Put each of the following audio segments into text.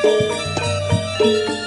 Thank you.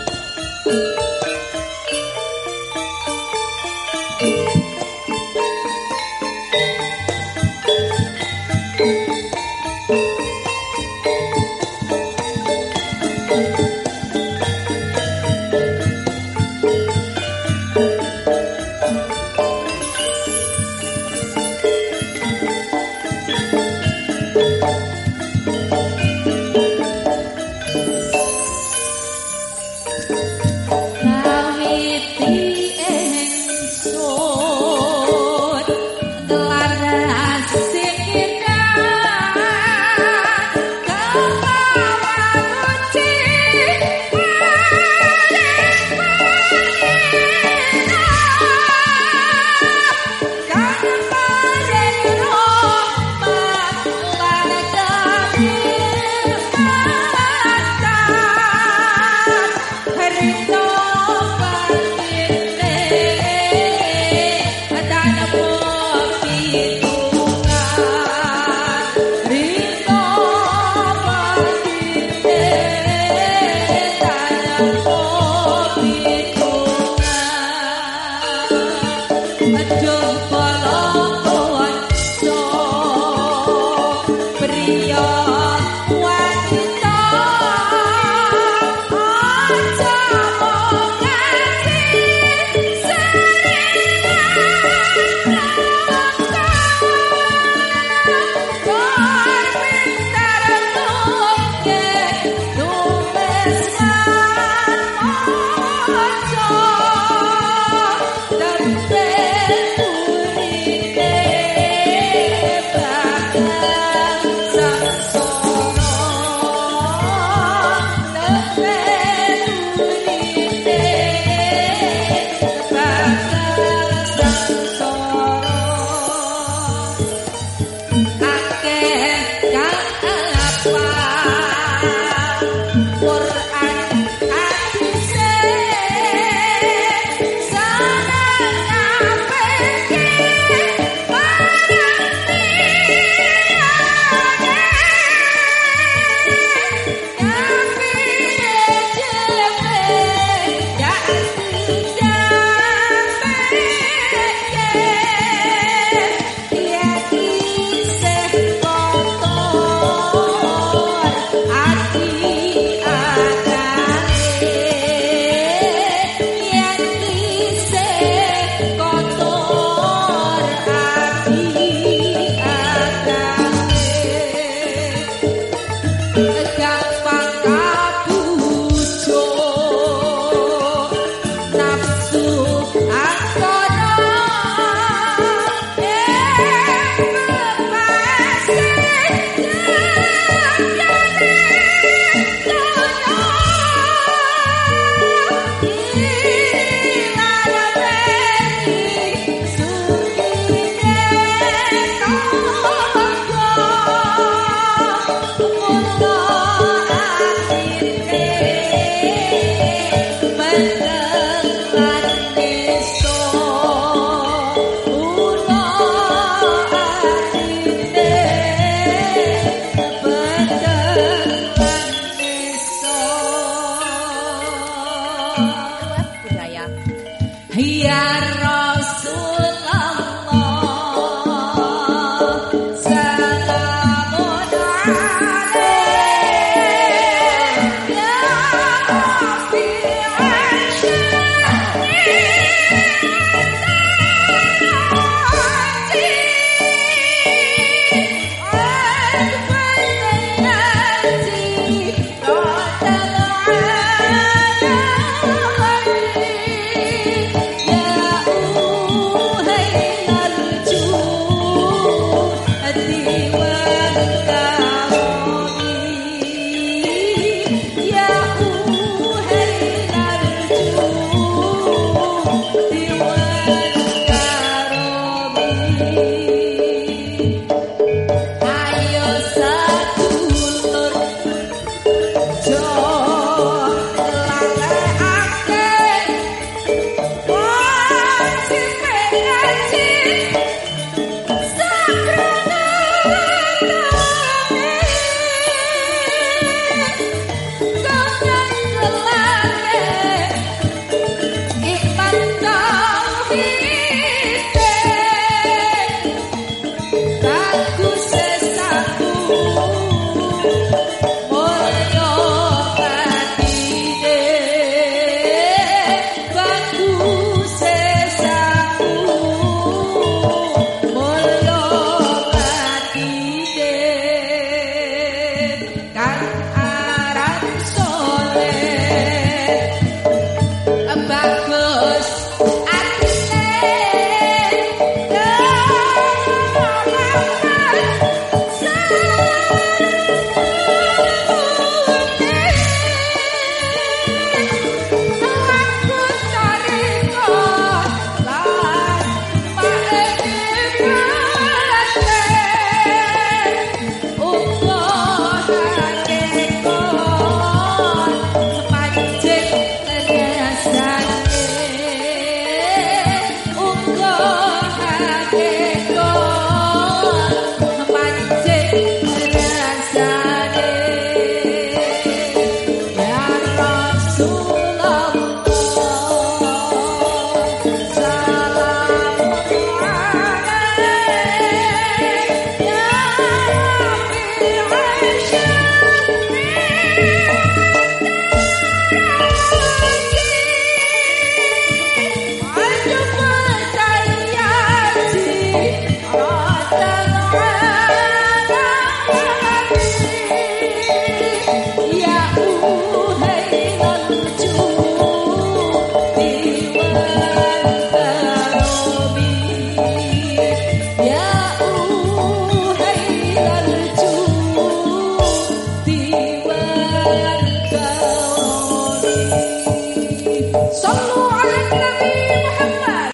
Let's go.